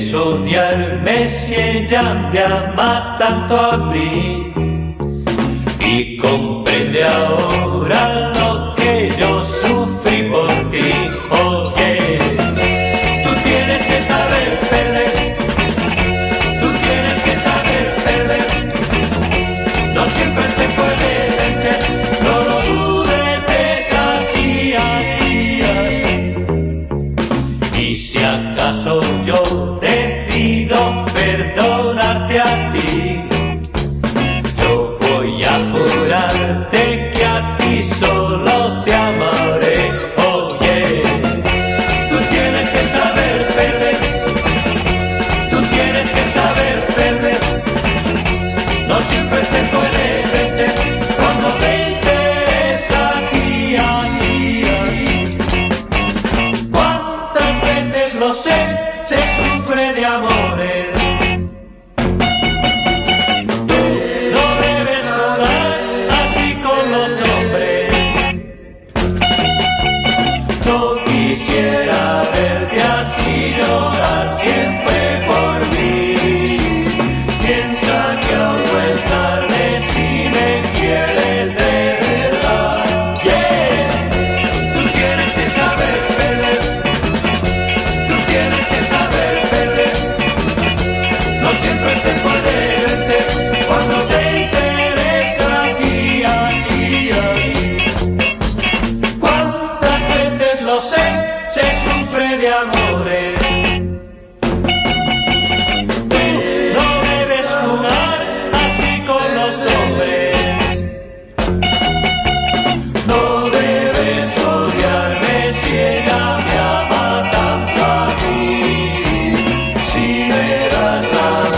Quieres odiarme si ella me ama tanto a mí y comprende ahora lo que yo sufrí por ti. Oye, tú tienes que saber perder, tú tienes que saber perder, no siempre se puede vencer, no lo dudes, es así, así. Y si acaso yo decido a ti, yo voy a jurarte que a ti solo te amaré. Oye, tú tienes que saber perder, tú tienes que saber perder, no siempre se puede vencer cuando te interesa a. ¿Cuántas veces lo sé? Se sufre de amores. Está